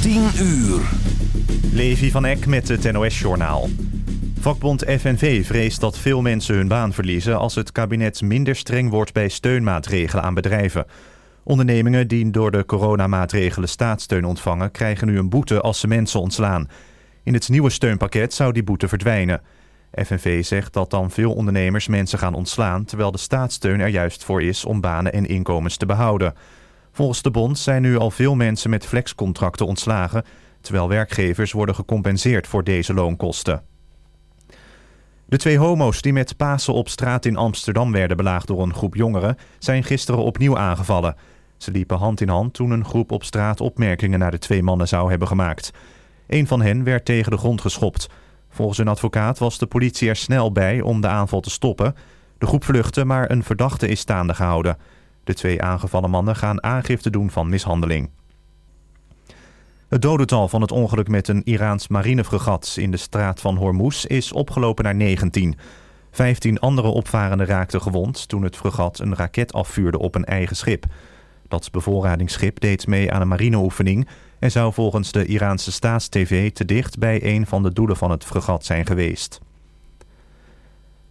10 uur. Levi van Eck met het NOS-journaal. Vakbond FNV vreest dat veel mensen hun baan verliezen... als het kabinet minder streng wordt bij steunmaatregelen aan bedrijven. Ondernemingen die door de coronamaatregelen staatssteun ontvangen... krijgen nu een boete als ze mensen ontslaan. In het nieuwe steunpakket zou die boete verdwijnen. FNV zegt dat dan veel ondernemers mensen gaan ontslaan... terwijl de staatssteun er juist voor is om banen en inkomens te behouden... Volgens de bond zijn nu al veel mensen met flexcontracten ontslagen... terwijl werkgevers worden gecompenseerd voor deze loonkosten. De twee homo's die met Pasen op straat in Amsterdam werden belaagd door een groep jongeren... zijn gisteren opnieuw aangevallen. Ze liepen hand in hand toen een groep op straat opmerkingen naar de twee mannen zou hebben gemaakt. Een van hen werd tegen de grond geschopt. Volgens een advocaat was de politie er snel bij om de aanval te stoppen. De groep vluchtte, maar een verdachte is staande gehouden... De twee aangevallen mannen gaan aangifte doen van mishandeling. Het dodental van het ongeluk met een Iraans marinefregat in de straat van Hormuz is opgelopen naar 19. 15 andere opvarenden raakten gewond toen het fregat een raket afvuurde op een eigen schip. Dat bevoorradingsschip deed mee aan een marineoefening en zou volgens de Iraanse staatstv te dicht bij een van de doelen van het fregat zijn geweest.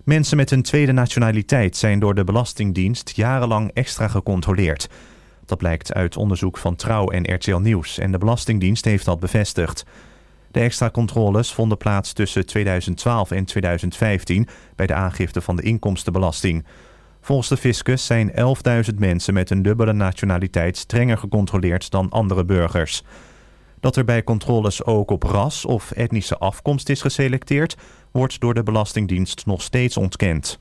Mensen met een tweede nationaliteit zijn door de Belastingdienst jarenlang extra gecontroleerd. Dat blijkt uit onderzoek van Trouw en RTL Nieuws en de Belastingdienst heeft dat bevestigd. De extra controles vonden plaats tussen 2012 en 2015 bij de aangifte van de inkomstenbelasting. Volgens de fiscus zijn 11.000 mensen met een dubbele nationaliteit strenger gecontroleerd dan andere burgers. Dat er bij controles ook op ras of etnische afkomst is geselecteerd, wordt door de Belastingdienst nog steeds ontkend.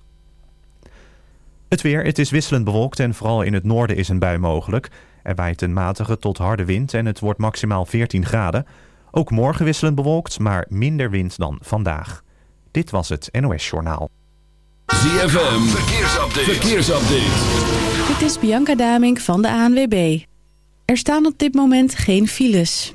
Het weer, het is wisselend bewolkt en vooral in het noorden is een bui mogelijk. Er waait een matige tot harde wind en het wordt maximaal 14 graden. Ook morgen wisselend bewolkt, maar minder wind dan vandaag. Dit was het NOS Journaal. ZFM, verkeersupdate. verkeersupdate. Dit is Bianca Damink van de ANWB. Er staan op dit moment geen files.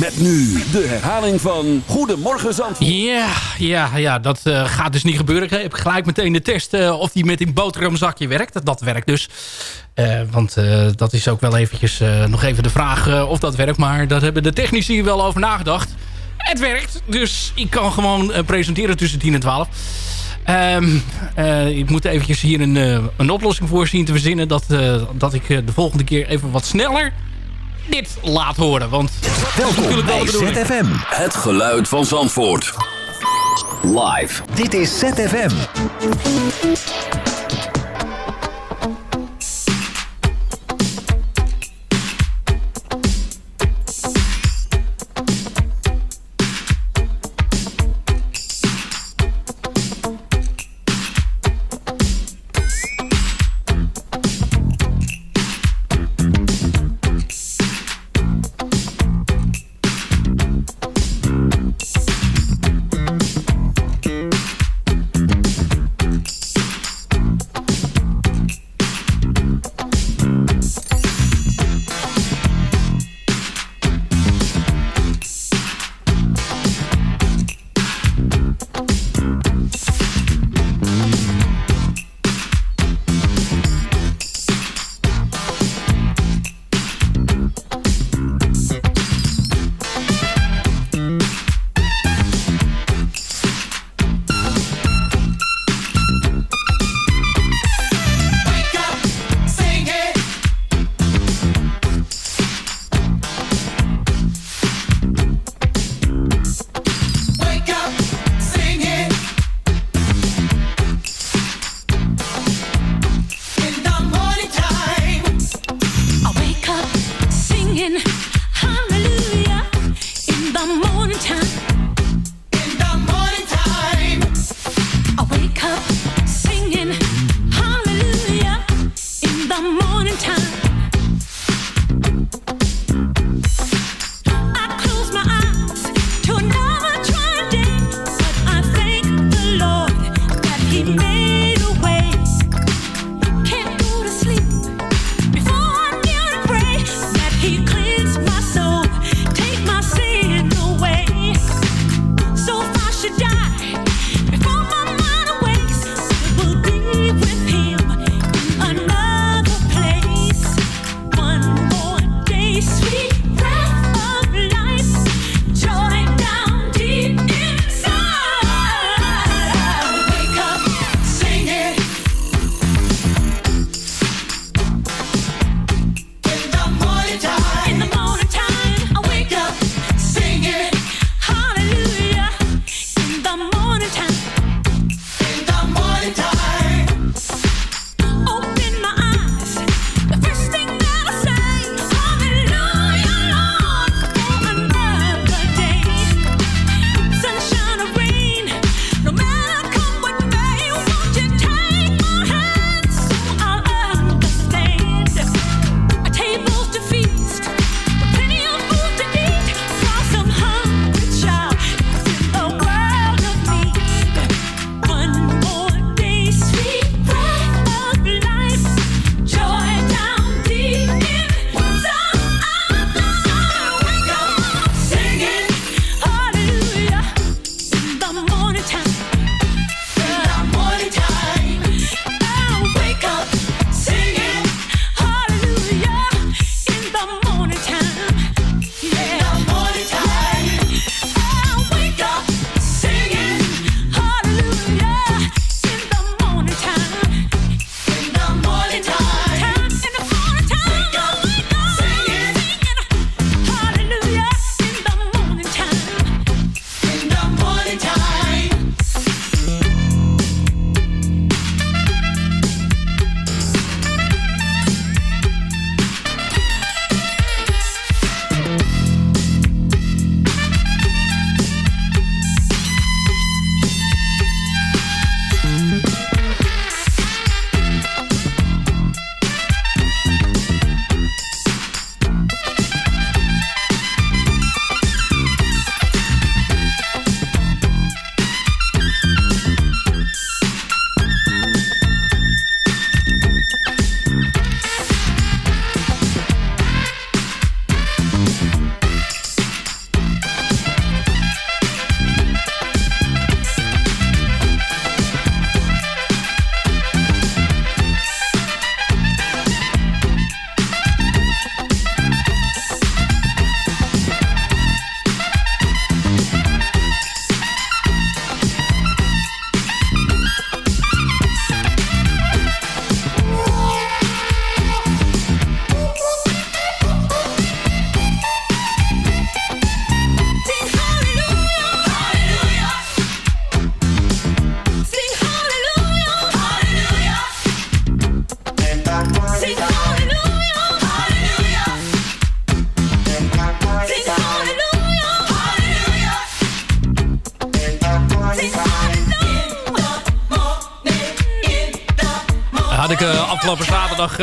Met nu de herhaling van Goedemorgen Zandvoort. Ja, ja, ja dat eh, gaat dus niet gebeuren. Ik heb gelijk meteen de test eh, of die met een boterhamzakje werkt. Dat werkt dus. Eh, want dat is ook wel eventjes nog even de vraag of dat werkt. Maar daar hebben de technici wel over nagedacht. Het werkt, dus ik kan gewoon presenteren tussen 10 en 12. Ehm, eh, ik moet eventjes hier een, een oplossing voor zien te verzinnen... dat, dat ik de volgende keer even wat sneller dit laat horen. Want Welkom bij. ZFM. Het geluid van Zandvoort. Live. Dit is ZFM.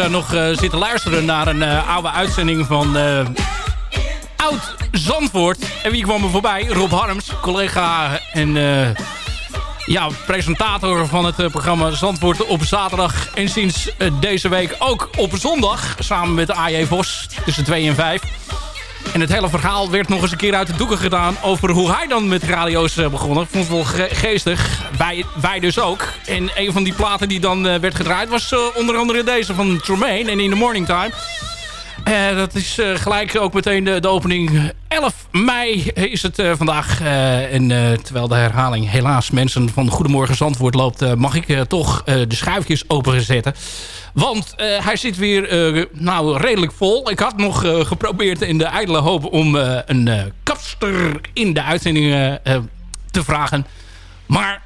Eh, nog eh, zitten luisteren naar een eh, oude uitzending van Oud Zandvoort. En wie kwam er voorbij? Rob Harms, collega en ja, presentator van het programma Zandvoort op zaterdag. En sinds deze week ook op zondag, samen met AJ Vos tussen 2 en 5. En het hele verhaal werd nog eens een keer uit de doeken gedaan... over hoe hij dan met radio's begonnen. Ik vond het wel ge- geestig. Wij, wij dus ook. En een van die platen die dan eh, werd gedraaid... was eh, onder andere deze van Tremaine en In the Morning Time. Eh, dat is gelijk ook meteen de, opening. 11 mei is het vandaag. En terwijl de herhaling helaas mensen van Goedemorgen Zandvoort loopt... mag ik toch de schuifjes openzetten. Want hij zit weer nou, redelijk vol. Ik had nog geprobeerd in de ijdele hoop om een kapster in de uitzending te vragen. Maar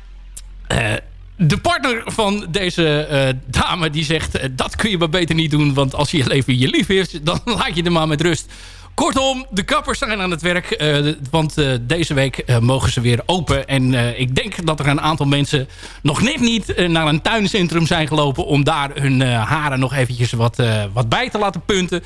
de partner van deze eh, dame die zegt... eh, dat kun je maar beter niet doen, want als je je leven je lief heeft... dan laat je er maar met rust. Kortom, de kappers zijn aan het werk. eh, de- want deze week mogen ze weer open. En ik denk dat er een aantal mensen nog net niet naar een tuincentrum zijn gelopen... om daar hun haren nog eventjes wat, wat bij te laten punten.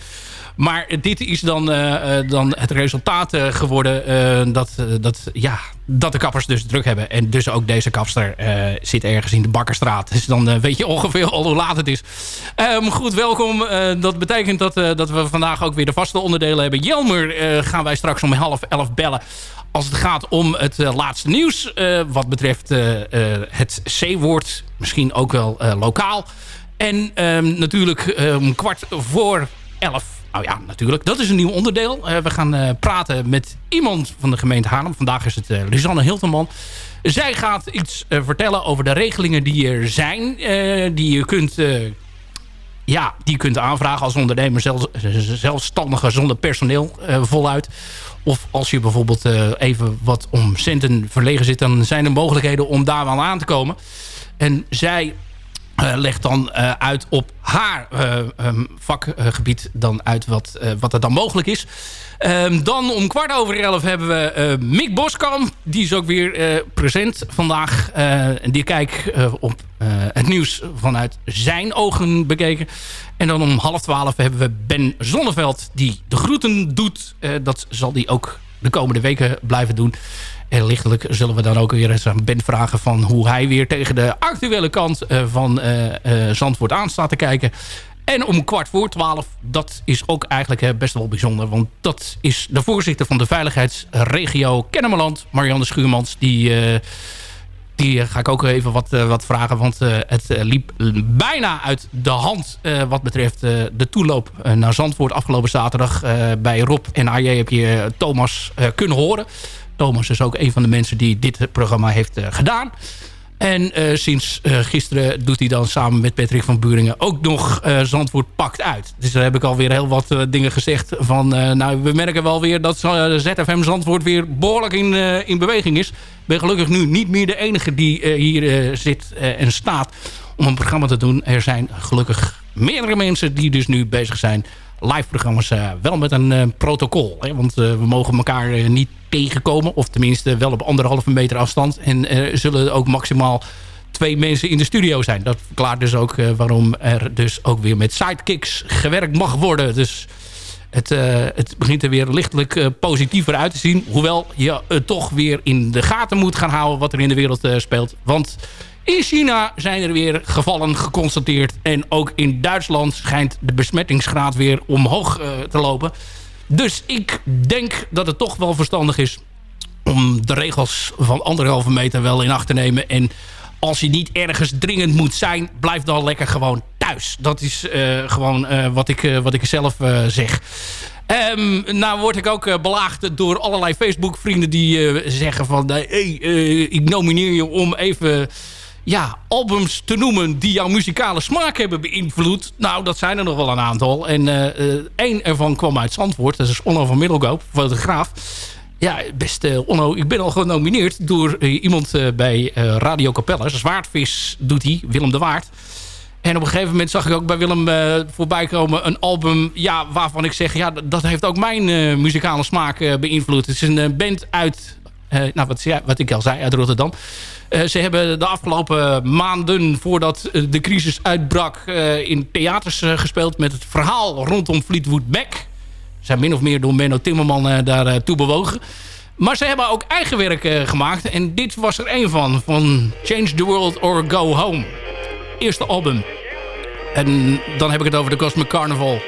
Maar dit is dan, eh, eh, dan het resultaat eh, geworden dat, dat, ja, dat de kappers dus druk hebben. En dus ook deze kapster zit ergens in de Bakkerstraat. Dus dan weet je ongeveer al hoe laat het is. Ehm, goed, welkom. Dat betekent dat, dat we vandaag ook weer de vaste onderdelen hebben. Jelmer gaan wij straks om half elf bellen als het gaat om het laatste nieuws. wat betreft het C-woord. Misschien ook wel lokaal. En ehm, natuurlijk om kwart voor elf. Nou ja, natuurlijk. Dat is een nieuw onderdeel. Eh, we gaan eh, praten met iemand van de gemeente Haarlem. Vandaag is het eh Lisanne Hilterman. Zij gaat iets vertellen over de regelingen die er zijn. die je kunt... ja, die kunt aanvragen als ondernemer zelf, zelfstandige zonder personeel voluit. Of als je bijvoorbeeld even wat om centen verlegen zit... dan zijn er mogelijkheden om daar wel aan te komen. En zij eh, legt dan eh, uit op haar eh, ehm, vakgebied dan uit wat, wat er dan mogelijk is. Ehm, dan om kwart over elf hebben we Mick Boskamp. Die is ook weer present vandaag. En die kijkt op het nieuws vanuit zijn ogen bekeken. En dan om half twaalf hebben we Ben Zonneveld die de groeten doet. Dat zal die ook de komende weken blijven doen. En lichtelijk zullen we dan ook weer eens aan Ben vragen... van hoe hij weer tegen de actuele kant eh, van eh, eh, Zandvoort aan staat te kijken. En om kwart voor twaalf, dat is ook eigenlijk best wel bijzonder. Want dat is de voorzitter van de veiligheidsregio Kennemerland, Marianne Schuurmans. Die, die eh, ga ik ook even wat, eh, wat vragen. Want eh, het liep bijna uit de hand wat betreft de toeloop naar Zandvoort afgelopen zaterdag. Bij Rob en AJ heb je Thomas kunnen horen. Thomas is ook een van de mensen die dit programma heeft gedaan. En eh, sinds eh, gisteren doet hij dan samen met Patrick van Buringen ook nog eh, Zandvoort pakt uit. Dus daar heb ik alweer heel wat dingen gezegd van... nou, we merken wel weer dat ZFM Zandvoort weer behoorlijk in, in beweging is. Ik ben gelukkig nu niet meer de enige die hier zit en staat om een programma te doen. Er zijn gelukkig meerdere mensen die dus nu bezig zijn live programma's eh, wel met een eh, protocol. Hè? Want eh, we mogen elkaar niet tegenkomen. Of tenminste wel op anderhalve meter afstand. En er zullen ook maximaal twee mensen in de studio zijn. Dat verklaart dus ook waarom er dus ook weer met sidekicks gewerkt mag worden. Dus het, het begint er weer lichtelijk positiever uit te zien. Hoewel je eh, toch weer in de gaten moet gaan houden wat er in de wereld speelt. Want in China zijn er weer gevallen geconstateerd. En ook in Duitsland schijnt de besmettingsgraad weer omhoog eh, te lopen. Dus ik denk dat het toch wel verstandig is om de regels van anderhalve meter wel in acht te nemen. En als je niet ergens dringend moet zijn, blijf dan lekker gewoon thuis. Dat is eh, gewoon eh, wat, ik, wat ik zelf zeg. Ehm, nou word ik ook belaagd door allerlei Facebook-vrienden die zeggen van... hey, ik nomineer je om even ja, albums te noemen die jouw muzikale smaak hebben beïnvloed. Nou, dat zijn er nog wel een aantal. En eh, eh, één ervan kwam uit Zandvoort. Dat is Onno van Middelkoop, fotograaf. Ja, best eh, Onno, ik ben al genomineerd door iemand bij Radio Capella. Zwaardvis doet hij, Willem de Waard. En op een gegeven moment zag ik ook bij Willem eh, voorbij komen een album... Ja, waarvan ik zeg, ja, dat heeft ook mijn muzikale smaak beïnvloed. Het is een band uit nou, wat, wat ik al zei, uit Rotterdam. Eh, ze hebben de afgelopen maanden, voordat eh, de crisis uitbrak... eh, in theaters gespeeld met het verhaal rondom Fleetwood Mac. Zijn min of meer door Menno Timmerman daartoe bewogen. Maar ze hebben ook eigen werk gemaakt. En dit was er een van. Van Change the World or Go Home. Eerste album. En dan heb ik het over de Cosmic Carnival.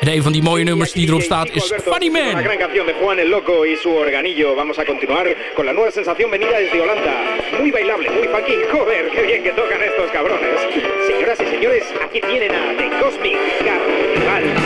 En een van die mooie nummers die erop staat is Funny Man. gran canción de Juan el Loco y su organillo. Vamos a continuar con la nueva sensación venida desde Holanda. Muy bailable, muy funky. Joder, qué bien que tocan estos cabrones. Señoras y señores, aquí tienen a The Cosmic Carnival.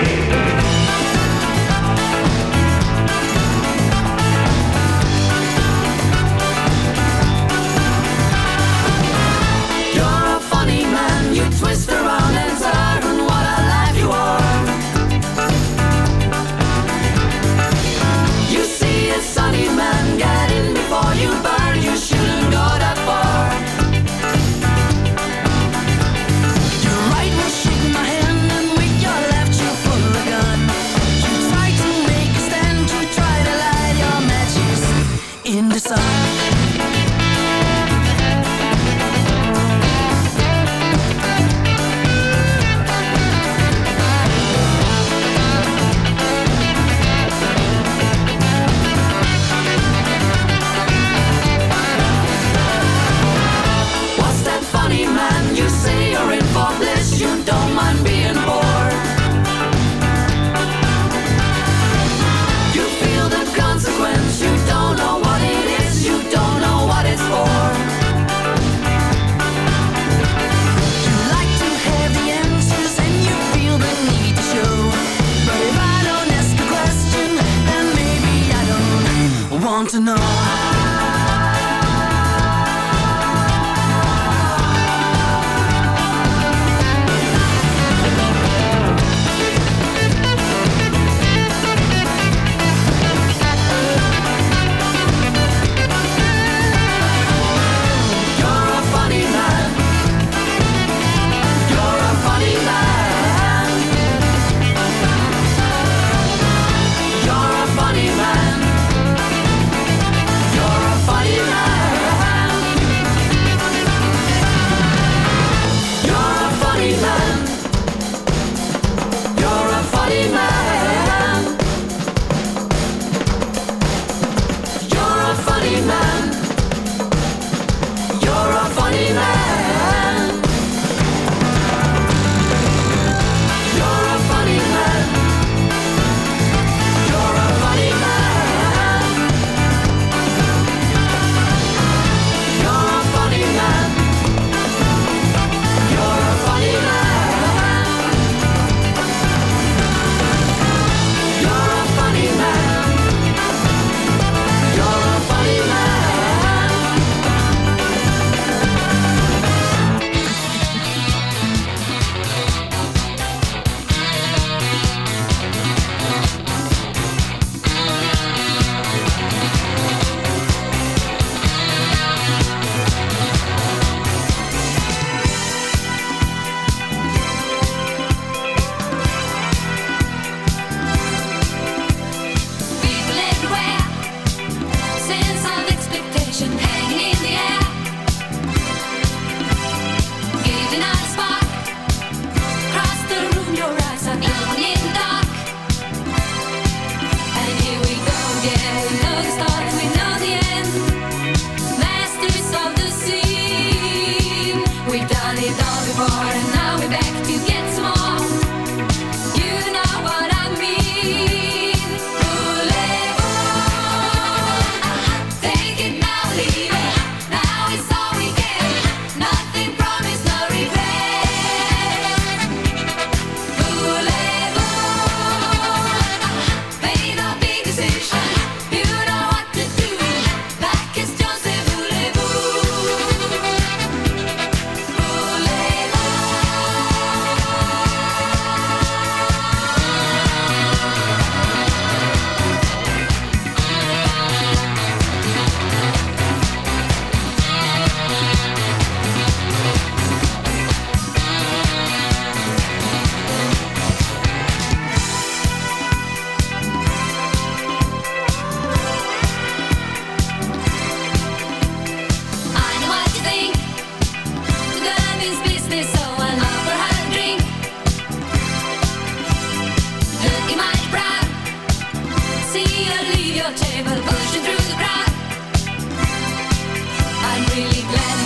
really glad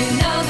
you know.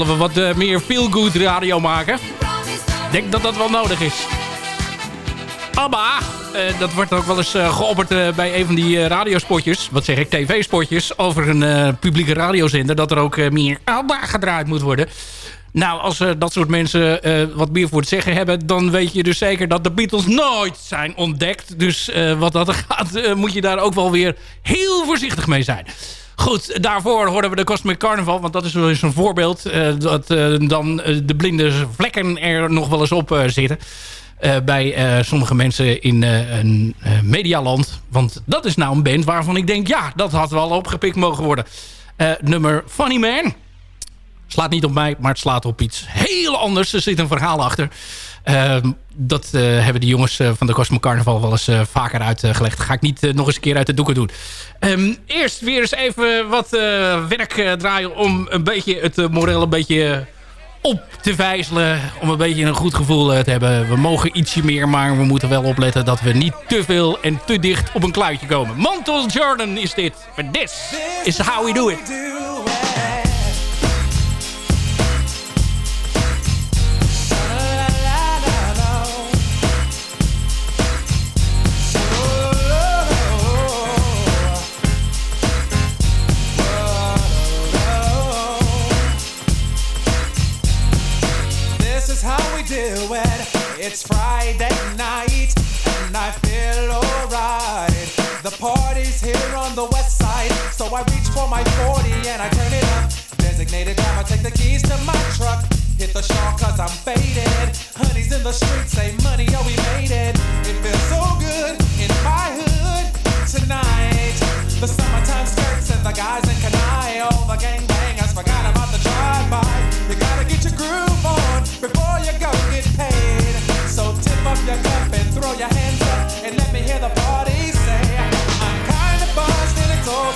Zullen we wat eh, meer feel-good radio maken? Ik denk dat dat wel nodig is. ABBA, eh, dat wordt ook wel eens eh, geopperd bij een van die radiospotjes. Wat zeg ik, tv-spotjes. Over een publieke radiozender. Dat er ook meer ABBA gedraaid moet worden. Nou, als dat soort mensen wat meer voor het zeggen hebben... dan weet je dus zeker dat de Beatles nooit zijn ontdekt. Dus wat dat gaat, moet je daar ook wel weer heel voorzichtig mee zijn. Goed, daarvoor hoorden we de Cosmic Carnival. Want dat is wel eens een voorbeeld. eh, dat eh, dan eh, de blinde vlekken er nog wel eens op zitten. bij sommige mensen in eh, een medialand. Want dat is nou een band waarvan ik denk... ja, dat had wel opgepikt mogen worden. Nummer Funny Man. Slaat niet op mij, maar het slaat op iets heel anders. Er zit een verhaal achter. Ehm, dat eh, hebben de jongens eh, van de Cosmo Carnival wel eens eh, vaker uitgelegd. Ga ik niet nog eens een keer uit de doeken doen. Ehm, eerst weer eens even wat werk draaien... om een beetje het moreel een beetje op te vijzelen. Om een beetje een goed gevoel te hebben. We mogen ietsje meer, maar we moeten wel opletten... dat we niet te veel en te dicht op een kluitje komen. Mantle Jordan is dit. But this is how we do it. It's Friday night, and I feel alright. The party's here on the west side, so I reach for my 40 and I turn it up. Designated driver, take the keys to my truck. Hit the shawl cause I'm faded. Honey's in the streets, say money, oh we made it. It feels so good in my hood tonight. The summertime skirts and the guys in Kanai. All the gangbangers forgot about the drive-by. You gotta get your groove on before you go get paid. And throw your hands up and let me hear the party say, I'm kinda buzzed and it's all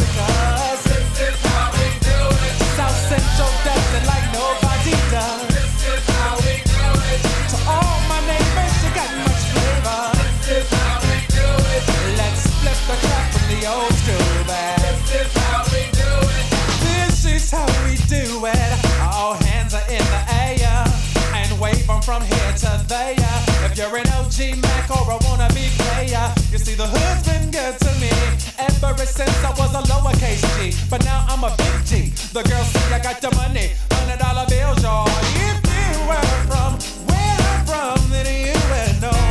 the hood's been good to me ever since I was a lowercase G. But now I'm a big G. The girls see I got the money, hundred dollar bills, y'all. If you were from where I'm from, then you would know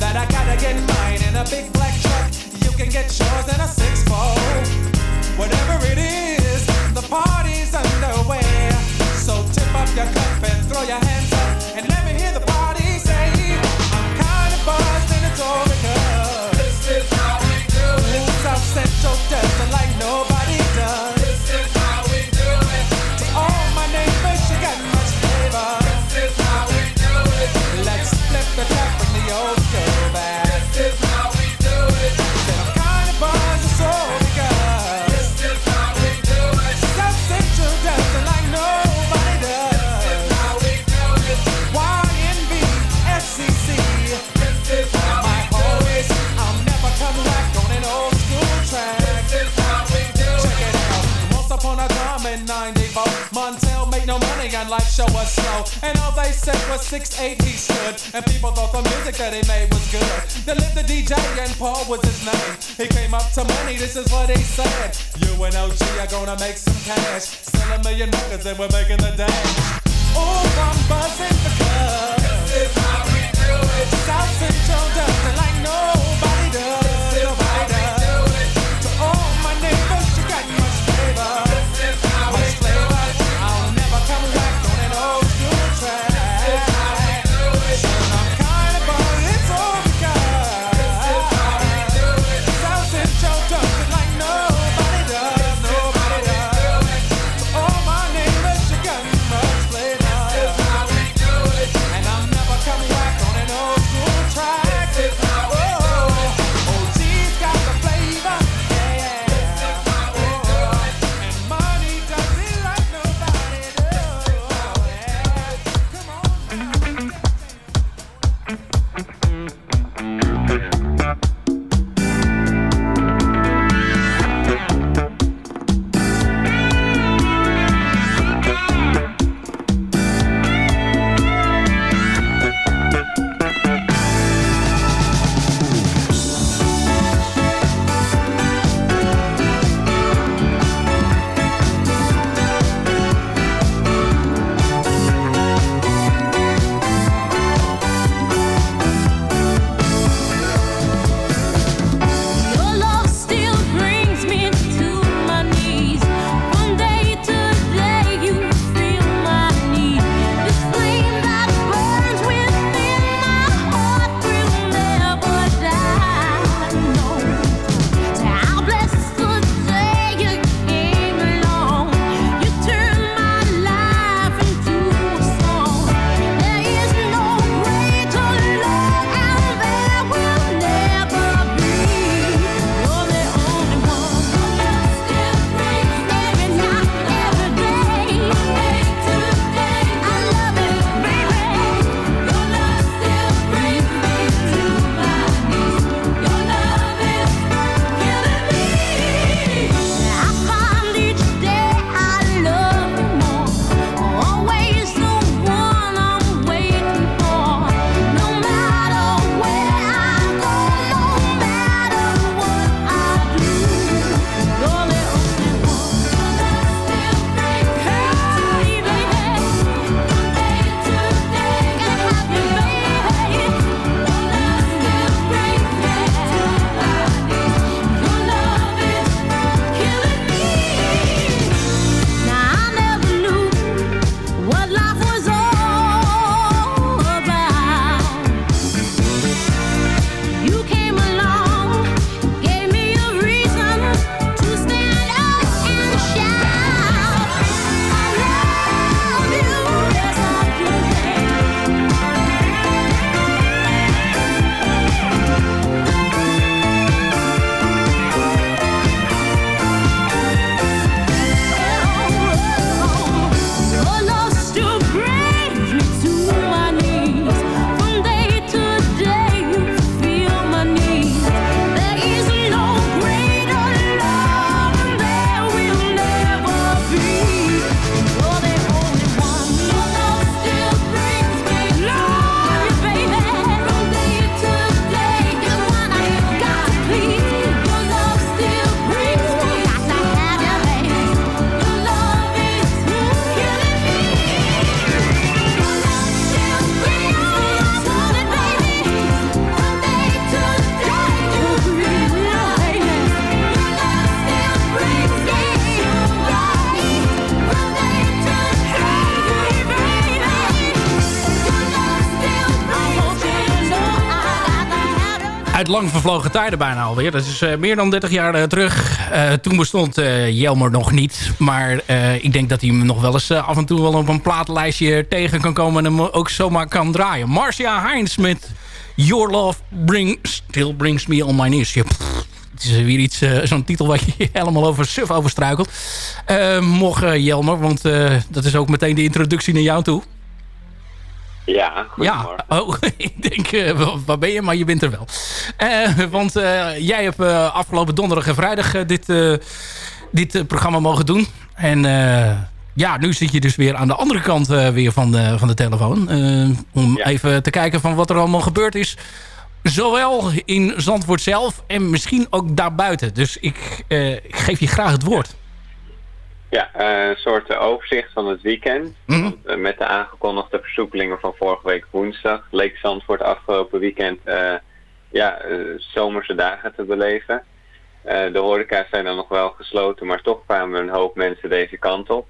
that I gotta get mine in a big black truck. You can get yours show was slow. And all they said was 6'8 he stood. And people thought the music that he made was good. They lived the DJ and Paul was his name. He came up to money, this is what he said. You and OG are gonna make some cash. Sell a million records and we're making the dash. Oh, I'm buzzing this is how we do it. South Central does it like nobody does. Lang vervlogen tijden bijna alweer. Dat is eh, meer dan 30 jaar eh, terug. Eh, toen bestond Jelmer nog niet. Maar ik denk dat hij hem nog wel eens af en toe wel op een plaatlijstje tegen kan komen. En hem ook zomaar kan draaien. Marcia Heinz met Your Love bring, Still Brings Me On My Knees. Ja, het is weer iets, zo'n titel waar je helemaal over suf over struikelt. Mocht Jelmer, want dat is ook meteen de introductie naar jou toe. Ja, Ja, oh, ik denk, wa- waar ben je? Maar je bent er wel. Eh, want eh, jij hebt afgelopen donderdag en vrijdag dit, dit programma mogen doen. En ja, nu zit je dus weer aan de andere kant weer van de, van de telefoon. Om even te kijken van wat er allemaal gebeurd is. Zowel in Zandvoort zelf en misschien ook daarbuiten. Dus ik, ik geef je graag het woord. Ja, eh, een soort eh, overzicht van het weekend. Mhm. Want, eh, met de aangekondigde versoepelingen van vorige week woensdag leek Zandvoort afgelopen weekend ja, zomerse dagen te beleven. De horeca zijn dan nog wel gesloten, maar toch kwamen een hoop mensen deze kant op.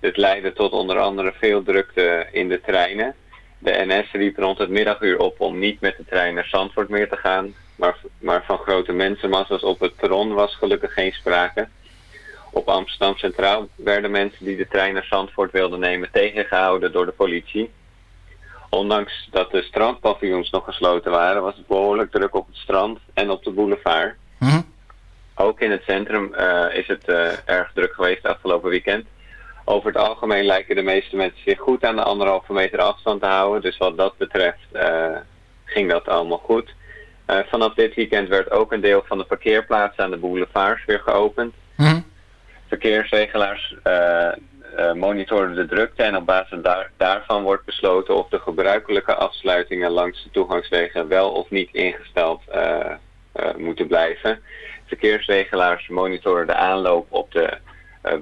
Dit leidde tot onder andere veel drukte in de treinen. De NS riep rond het middaguur op om niet met de trein naar Zandvoort meer te gaan. Maar, maar van grote mensenmassa's op het perron was gelukkig geen sprake. Op Amsterdam Centraal werden mensen die de trein naar Zandvoort wilden nemen tegengehouden door de politie. Ondanks dat de strandpaviljoens nog gesloten waren, was het behoorlijk druk op het strand en op de boulevard. Ook in het centrum eh, is het eh, erg druk geweest afgelopen weekend. Over het algemeen lijken de meeste mensen zich goed aan de anderhalve meter afstand te houden. Dus wat dat betreft eh, ging dat allemaal goed. Vanaf dit weekend werd ook een deel van de parkeerplaatsen aan de boulevards weer geopend. Verkeersregelaars eh, eh, monitoren de drukte en op basis daar, daarvan wordt besloten of de gebruikelijke afsluitingen langs de toegangswegen wel of niet ingesteld eh, moeten blijven. Verkeersregelaars monitoren de aanloop op de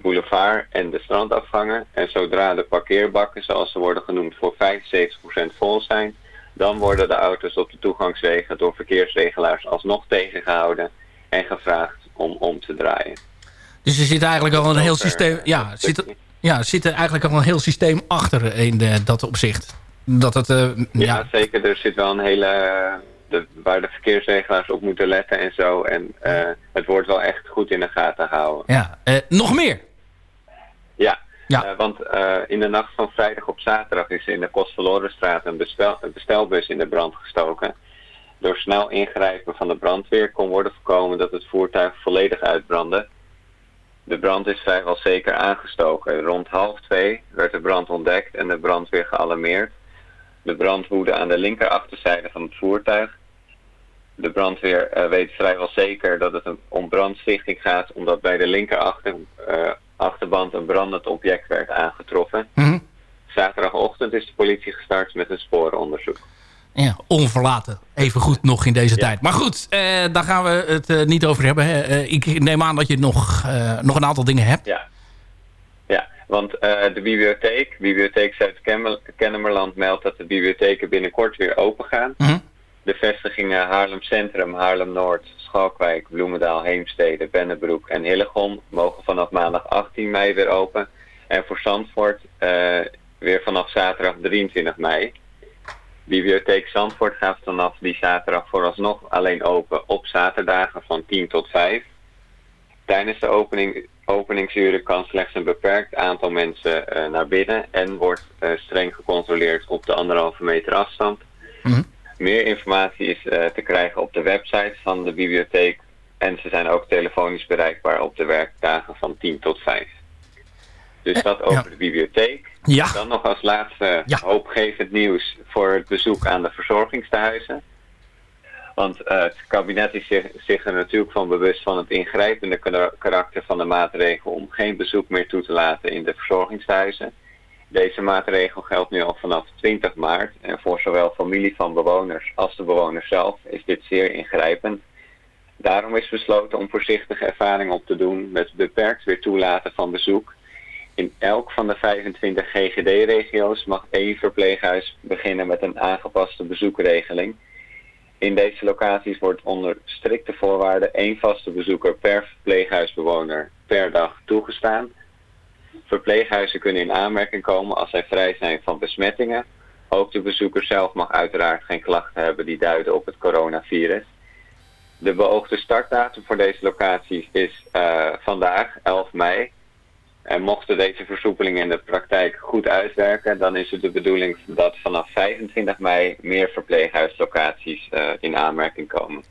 boulevard en de strandafgangen. En zodra de parkeerbakken, zoals ze worden genoemd, voor 75% vol zijn, dan worden de auto's op de toegangswegen door verkeersregelaars alsnog tegengehouden en gevraagd om om te draaien. Dus er zit eigenlijk al een heel systeem... Ja, zit, ja, zit er eigenlijk al een heel systeem achter in de, dat opzicht. Dat het... eh, Ja, ja, zeker. Er zit wel een hele... eh, De, waar de verkeersregelaars op moeten letten en zo. En eh, het wordt wel echt goed in de gaten gehouden. ja. Eh, nog meer. Ja, Ja. Eh, want eh, in de nacht van vrijdag op zaterdag is in de Kostverlorenstraat een, bestel, een bestelbus in de brand gestoken. Door snel ingrijpen van de brandweer kon worden voorkomen dat het voertuig volledig uitbrandde. De brand is vrijwel zeker aangestoken. Rond half twee werd de brand ontdekt en de brandweer gealarmeerd. De brand woedde aan de linkerachterzijde van het voertuig. De brandweer eh, weet vrijwel zeker dat het een, om brandstichting gaat, omdat bij de linkerachter, eh, een brandend object werd aangetroffen. Mhm. Zaterdagochtend is de politie gestart met een sporenonderzoek. Ja, onverlaten. Even goed nog in deze tijd. Maar goed, eh, daar gaan we het eh, niet over hebben. hè. Eh, ik neem aan dat je nog, nog een aantal dingen hebt. Ja. Ja, want de bibliotheek, Bibliotheek Zuid-Kennemerland meldt dat de bibliotheken binnenkort weer open gaan. De vestigingen Haarlem Centrum, Haarlem Noord, Schalkwijk, Bloemendaal, Heemstede, Bennebroek en Hillegom mogen vanaf maandag 18 mei weer open. En voor Zandvoort weer vanaf zaterdag 23 mei. Bibliotheek Zandvoort gaat vanaf die zaterdag vooralsnog alleen open op zaterdagen van 10 tot 5. Tijdens de opening, openingsuren kan slechts een beperkt aantal mensen eh, naar binnen en wordt eh, streng gecontroleerd op de anderhalve meter afstand. Meer informatie is eh, te krijgen op de website van de bibliotheek en ze zijn ook telefonisch bereikbaar op de werkdagen van 10 tot 5. Dus dat over de bibliotheek. Ja. Dan nog als laatste hoopgevend nieuws voor het bezoek aan de verzorgingstehuizen. Want eh, het kabinet is zich, zich er natuurlijk van bewust van het ingrijpende kara- karakter van de maatregel om geen bezoek meer toe te laten in de verzorgingstehuizen. Deze maatregel geldt nu al vanaf 20 maart en voor zowel familie van bewoners als de bewoners zelf is dit zeer ingrijpend. Daarom is besloten om voorzichtige ervaring op te doen met beperkt weer toelaten van bezoek. In elk van de 25 GGD-regio's mag één verpleeghuis beginnen met een aangepaste bezoekregeling. In deze locaties wordt onder strikte voorwaarden één vaste bezoeker per verpleeghuisbewoner per dag toegestaan. Verpleeghuizen kunnen in aanmerking komen als zij vrij zijn van besmettingen. Ook de bezoeker zelf mag uiteraard geen klachten hebben die duiden op het coronavirus. de beoogde startdatum voor deze locaties is eh, vandaag, 11 mei. En mochten deze versoepelingen in de praktijk goed uitwerken, dan is het de bedoeling dat vanaf 25 mei meer verpleeghuislocaties eh, in aanmerking komen.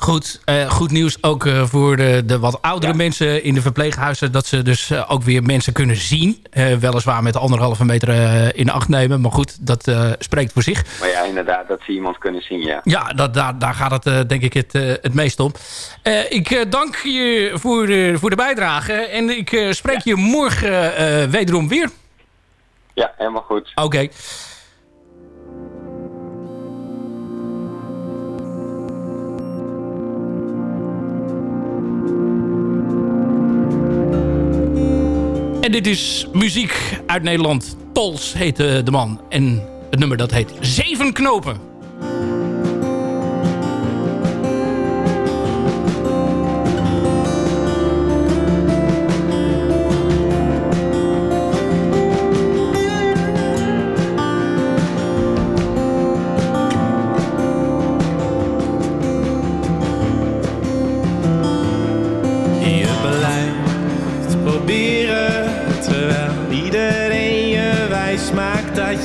Goed, eh, goed nieuws ook eh, voor de, de wat oudere mensen in de verpleeghuizen. Dat ze dus eh, ook weer mensen kunnen zien. Weliswaar met anderhalve meter in acht nemen. Maar goed, dat spreekt voor zich. Maar ja, inderdaad, dat ze iemand kunnen zien, ja. Ja, dat, daar, daar gaat het denk ik het, het meest om. Ik dank je voor de, voor de bijdrage. En ik spreek je morgen wederom weer. Ja, helemaal goed. Oké. Dit is muziek uit Nederland. Tols heet eh, de man. En het nummer dat heet Zeven Knopen.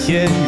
Maakt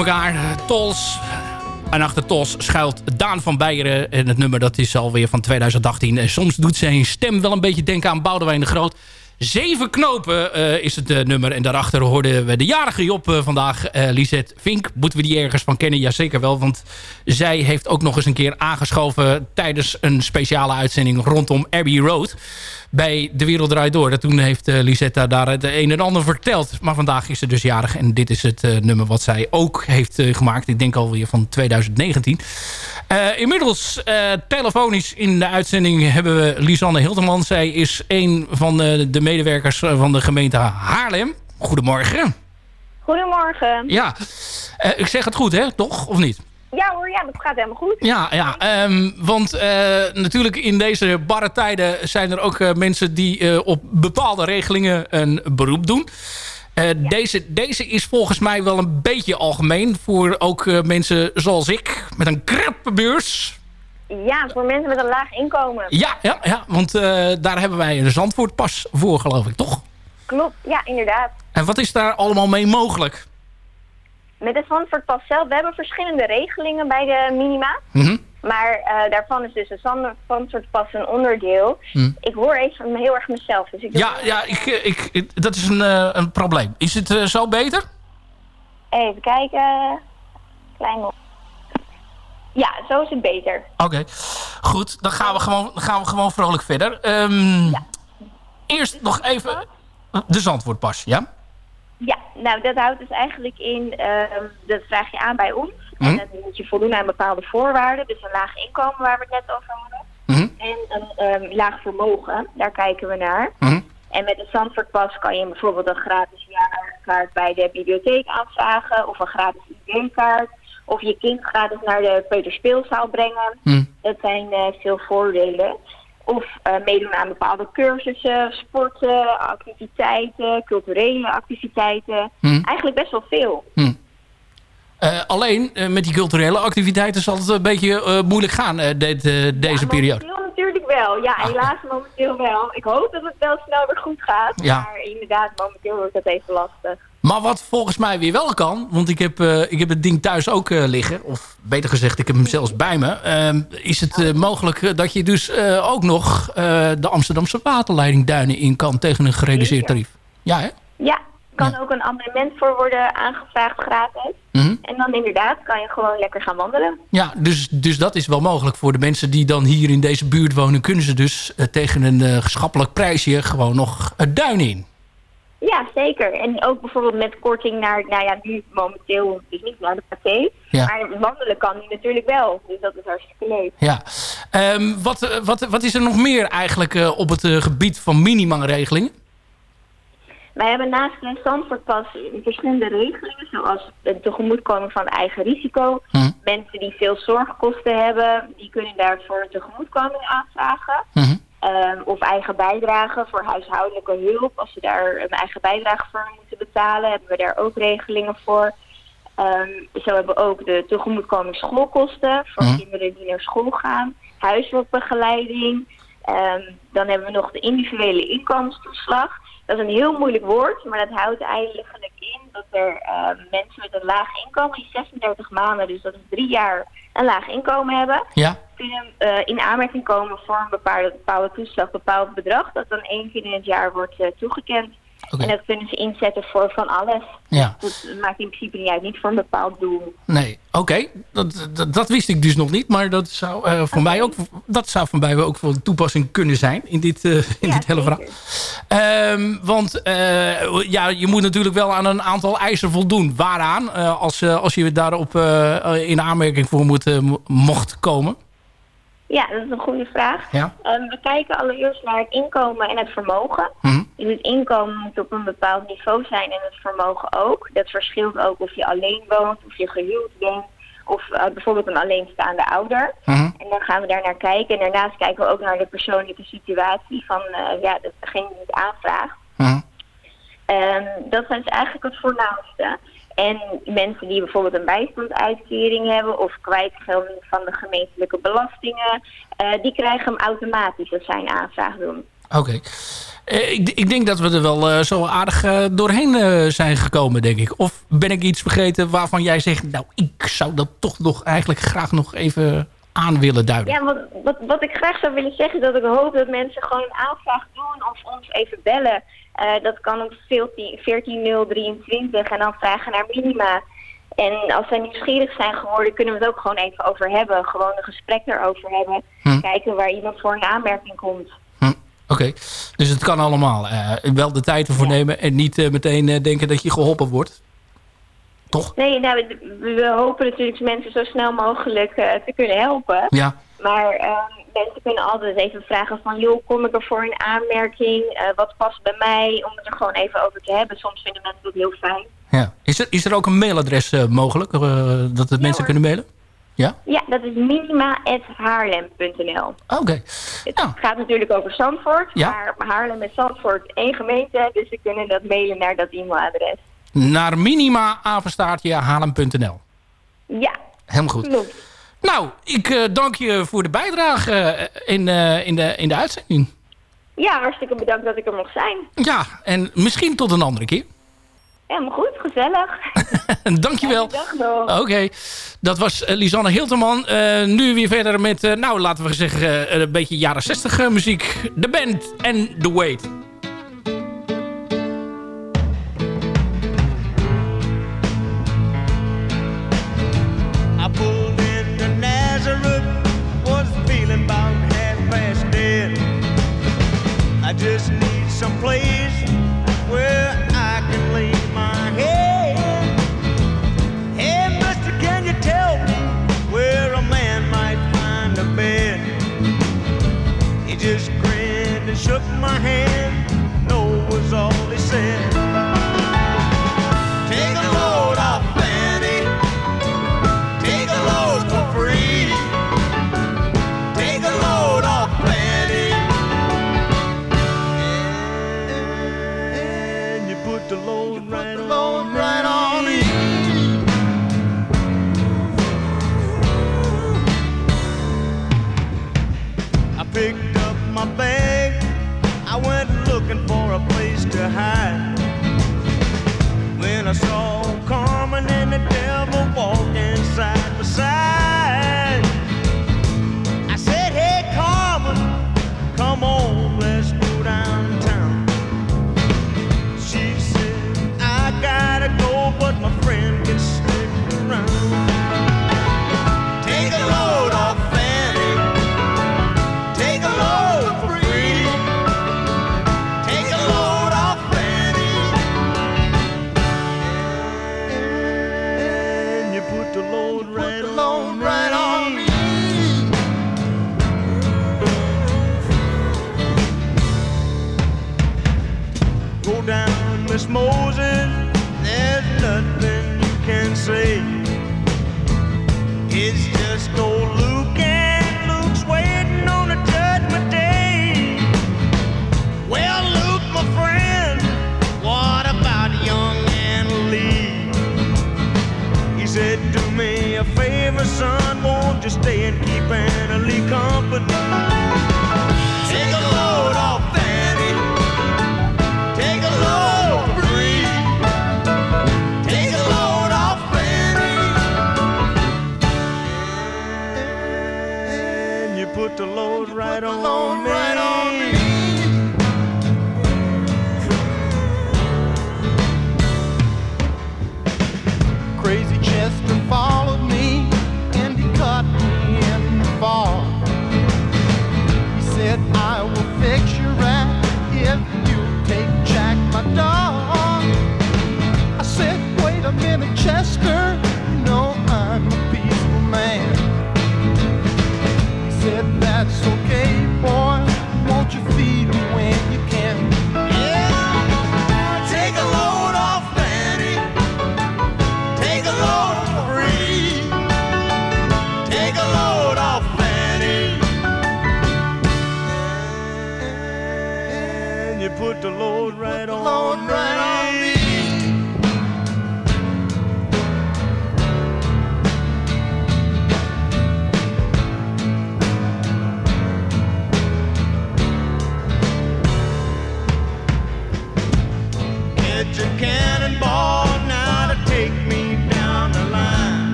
elkaar. Tols. En achter Tos schuilt Daan van Beieren. En het nummer dat is alweer van 2018. En soms doet zijn stem wel een beetje denken aan Boudewijn de Groot. Zeven knopen eh, is het eh, nummer. En daarachter hoorden we de jarige Job eh, vandaag. Lisette Vink. Moeten we die ergens van kennen? Jazeker wel. Want zij heeft ook nog eens een keer aangeschoven... tijdens een speciale uitzending rondom Abbey Road. Bij De Wereld Draait Door. Toen heeft eh, Lisette daar het een en ander verteld. Maar vandaag is ze dus jarig. En dit is het eh, nummer wat zij ook heeft eh, gemaakt. Ik denk alweer van 2019. Eh, inmiddels telefonisch in de uitzending hebben we Lisanne Hilterman. Zij is een van de medewerkers van de gemeente Haarlem. Goedemorgen. Goedemorgen. Ja, ik zeg het goed hè, toch? Of niet? Ja hoor, ja, dat gaat helemaal goed. Ja, ja ehm, want eh, natuurlijk in deze barre tijden zijn er ook eh, mensen die eh, op bepaalde regelingen een beroep doen. Deze, deze is volgens mij wel een beetje algemeen voor ook mensen zoals ik met een krappe beurs. Ja, voor mensen met een laag inkomen. Ja, ja, ja want daar hebben wij een Zandvoortpas voor geloof ik, toch? Klopt, ja, inderdaad. En wat is daar allemaal mee mogelijk? Met het Zandvoortpas zelf, we hebben verschillende regelingen bij de minima. Mhm. Maar eh, daarvan is dus de Zandvoortpas een onderdeel. Hm. Ik hoor even heel erg mezelf. Dus ik Ja, ja ik, eh, ik, ik- dat is een, eh, een probleem. Is het zo beter? Even kijken. Klein nog. Ja, zo is het beter. Oké, goed. Dan gaan we gewoon, dan gaan we gewoon vrolijk verder. Ehm, Eerst nog even de Zandvoortpas, ja? Ja, nou dat houdt dus eigenlijk in, ehm, dat vraag je aan bij ons. Hm. En dan moet je voldoen aan bepaalde voorwaarden. Dus een laag inkomen waar we het net over hadden. Mhm. En een ehm, laag vermogen, daar kijken we naar. Mhm. En met de Zandvoortpas kan je bijvoorbeeld een gratis jaarkaart bij de bibliotheek aanvragen. Of een gratis ID-kaart. Of je kind gratis naar de peuterspeelzaal brengen. Dat zijn eh, veel voordelen. Of eh, meedoen aan bepaalde cursussen, sporten, activiteiten, culturele activiteiten. Hm. Eigenlijk best wel veel. Eh, alleen eh, met die culturele activiteiten zal het een beetje moeilijk gaan dit, deze periode. Natuurlijk wel. Ja, helaas momenteel wel. Ik hoop dat het wel snel weer goed gaat. Ja. Maar inderdaad, momenteel wordt het even lastig. Maar wat volgens mij weer wel kan, want ik heb, eh, ik heb het ding thuis ook eh, liggen. Of beter gezegd, ik heb hem zelfs bij me. ehm, is het eh, mogelijk dat je dus ook nog de Amsterdamse waterleiding duinen in kan tegen een gereduceerd tarief? Ja, hè? Ja, kan ook een abonnement voor worden aangevraagd gratis. Mhm. En dan inderdaad kan je gewoon lekker gaan wandelen. Ja, dus, dus dat is wel mogelijk voor de mensen die dan hier in deze buurt wonen. Kunnen ze dus eh, tegen een eh, geschappelijk prijsje gewoon nog het duin in. Ja, zeker. En ook bijvoorbeeld met korting naar, nou ja, nu momenteel dus niet naar de paté. Ja. Maar wandelen kan nu natuurlijk wel. Dus dat is hartstikke leuk. Ja. Ehm, wat, eh, wat, wat is er nog meer eigenlijk op het gebied van minimumregelingen? Wij hebben naast het Zandvoortpas verschillende regelingen, zoals een tegemoetkoming van eigen risico. Hm. Mensen die veel zorgkosten hebben, die kunnen daarvoor een tegemoetkoming aanvragen. Mhm. Ehm, of eigen bijdrage voor huishoudelijke hulp. Als ze daar een eigen bijdrage voor moeten betalen, hebben we daar ook regelingen voor. Ehm, zo hebben we ook de tegemoetkoming schoolkosten voor Mhm. kinderen die naar school gaan. Huiswerkbegeleiding. Ehm, dan hebben we nog de individuele inkomenstoeslag. Dat is een heel moeilijk woord, maar dat houdt eigenlijk in dat er ehm, mensen met een laag inkomen, die 36 maanden, dus dat is drie jaar, een laag inkomen hebben, Ja. kunnen eh, in aanmerking komen voor een bepaalde, bepaalde toeslag, een bepaald bedrag, dat dan één keer in het jaar wordt eh, toegekend. En dat kunnen ze inzetten voor van alles. Ja. Dat maakt in principe niet uit, niet voor een bepaald doel. Nee, oké. Dat, dat, dat wist ik dus nog niet. Maar dat zou, eh, voor, mij ook, dat zou voor mij ook van toepassing kunnen zijn in dit, eh, in dit hele verhaal. Ehm, want eh, ja, je moet natuurlijk wel aan een aantal eisen voldoen. Waaraan, als, als je daarop in aanmerking voor moet, mo- mocht komen? Ja, dat is een goede vraag. Ja. Ehm, we kijken allereerst naar het inkomen en het vermogen. Mhm. Dus het inkomen moet op een bepaald niveau zijn en het vermogen ook. Dat verschilt ook of je alleen woont, of je gehuwd bent, of eh, bijvoorbeeld een alleenstaande ouder. Mhm. En dan gaan we daar naar kijken. En daarnaast kijken we ook naar de persoonlijke situatie van eh, ja, degene die het aanvraagt. Ehm, dat is eigenlijk het voornaamste. En mensen die bijvoorbeeld een bijstandsuitkering hebben of kwijtgelding van de gemeentelijke belastingen, eh, die krijgen hem automatisch als zij een aanvraag doen. Oké. Eh, ik, ik denk dat we er wel eh, zo aardig doorheen zijn gekomen, denk ik. Of ben ik iets vergeten waarvan jij zegt... nou, ik zou dat toch nog eigenlijk graag nog even aan willen duiden. Ja, wat, wat, wat ik graag zou willen zeggen is dat ik hoop dat mensen gewoon een aanvraag doen of ons even bellen. Eh, dat kan op 14 14023 en dan vragen naar minima. En als zij nieuwsgierig zijn geworden, kunnen we het ook gewoon even over hebben. Gewoon een gesprek erover hebben. Hm. Kijken waar iemand voor een aanmerking komt. Oké, dus het kan allemaal. Eh, wel de tijd ervoor nemen en niet eh, meteen denken dat je geholpen wordt. Toch? Nee, nou, we, we hopen natuurlijk mensen zo snel mogelijk te kunnen helpen. Ja. Maar eh, mensen kunnen altijd even vragen van... joh, kom ik er voor een aanmerking? Eh, wat past bij mij? Om het er gewoon even over te hebben. Soms vinden mensen dat heel fijn. ja. Is, er, is er ook een mailadres eh, mogelijk? eh, dat de mensen kunnen mailen? Ja? Ja, dat is minima.haarlem.nl. Oké. Het gaat natuurlijk over Zandvoort. Ja. Maar Haarlem en Zandvoort één gemeente. Dus ze kunnen dat mailen naar dat e-mailadres. Naar minima-halen.nl. Ja, Helemaal goed. klopt. Nou, ik eh, dank je voor de bijdrage eh, in, eh, in, de, in de uitzending. Ja, hartstikke bedankt dat ik er mocht zijn. Ja, en misschien tot een andere keer. Helemaal goed, gezellig. Dankjewel. Dag nog. Oké, dat was Lisanne Hilterman. Nu weer verder met, nou laten we zeggen, een beetje jaren 60 muziek. De band en The Wait. Place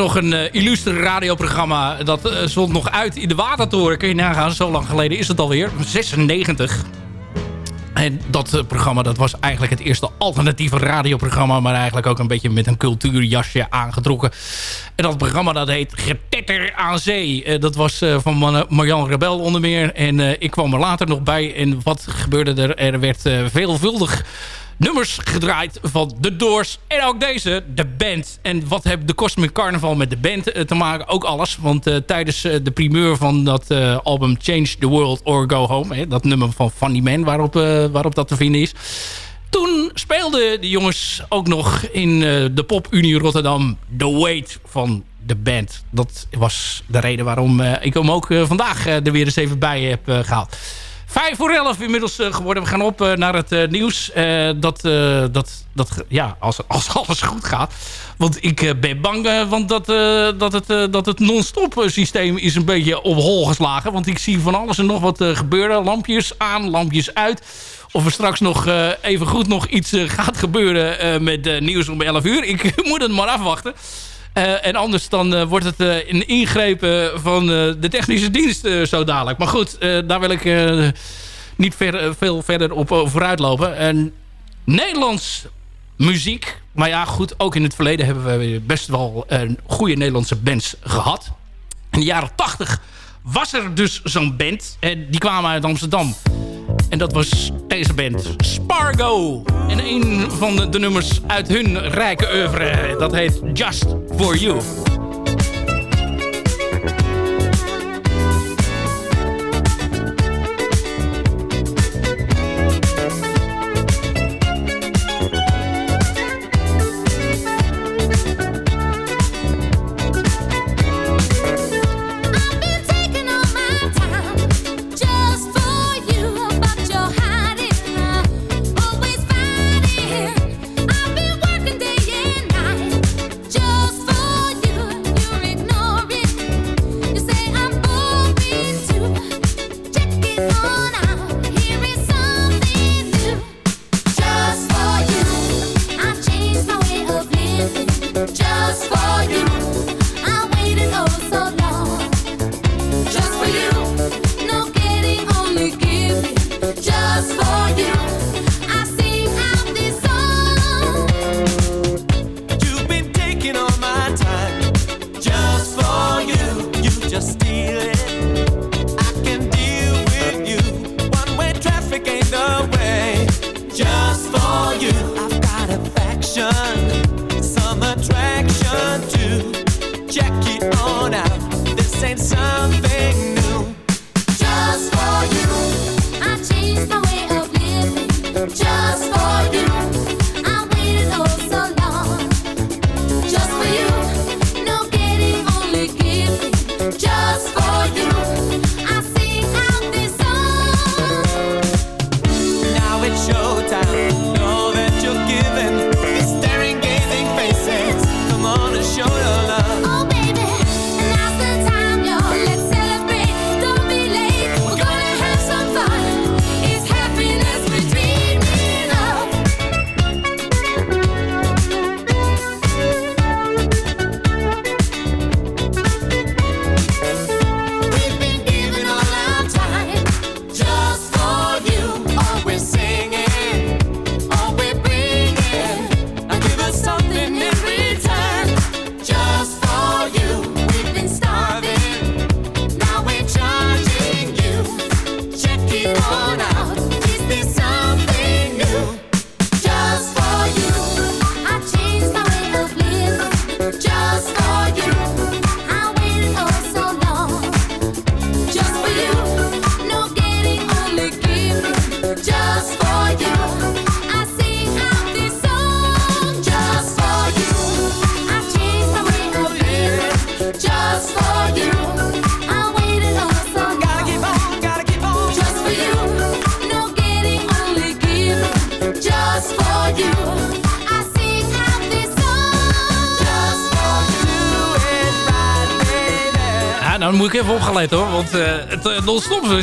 nog een eh, illustre radioprogramma. Dat eh, zond nog uit in de Watertoren. Kun je nagaan, zo lang geleden is het alweer. 96. En dat eh, programma dat was eigenlijk het eerste alternatieve radioprogramma... maar eigenlijk ook een beetje met een cultuurjasje aangetrokken. En dat programma dat heet Getetter aan Zee. Dat was van Mar- Marjan Rebel onder meer. En ik kwam er later nog bij. En wat gebeurde er? Er werd veelvuldig nummers gedraaid van The Doors. En ook deze, de band. En wat heeft de Cosmic Carnival met de band eh, te maken? Ook alles. Want eh, tijdens eh, de primeur van dat album Change the World or Go Home... Hè, dat nummer van Funny Man waarop, waarop dat te vinden is... Toen speelden de jongens ook nog in de Pop-Unie Rotterdam... The Weight van de band. Dat was de reden waarom ik hem ook vandaag er weer eens even bij heb eh, gehaald. Vijf voor elf inmiddels eh, geworden. We gaan op eh, naar het eh, nieuws. Dat, dat, dat, ja, als, als alles goed gaat. Want ik ben bang want dat, dat het, dat het non-stop systeem is een beetje op hol geslagen. Want ik zie van alles en nog wat gebeuren. Lampjes aan, lampjes uit. Of er straks nog even goed nog iets gaat gebeuren met nieuws om 11 uur. Ik moet het maar afwachten. Eh, en anders dan eh, wordt het eh, een ingreep van de technische dienst zo dadelijk. Maar goed, daar wil ik niet ver, veel verder op vooruitlopen. En Nederlands muziek. Maar ja, goed, ook in het verleden hebben we best wel een goede Nederlandse bands gehad. In de jaren 80 was er dus zo'n band. En die kwamen uit Amsterdam. En dat was deze band, Spargo. En een van de, de nummers uit hun rijke oeuvre, dat heet Just For You.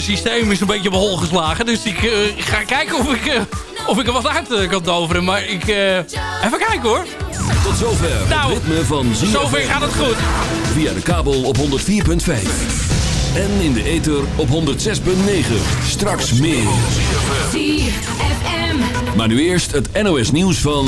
Systeem is een beetje op hol geslagen. Dus ik eh, ga kijken of ik, eh, of ik er wat uit eh, kan toveren. Maar ik... eh, even kijken hoor. Tot zover Nou, het ritme van ZFM. zover gaat het goed. Via de kabel op 104.5. En in de ether op 106.9. Straks meer. ZFM. Maar nu eerst het NOS nieuws van...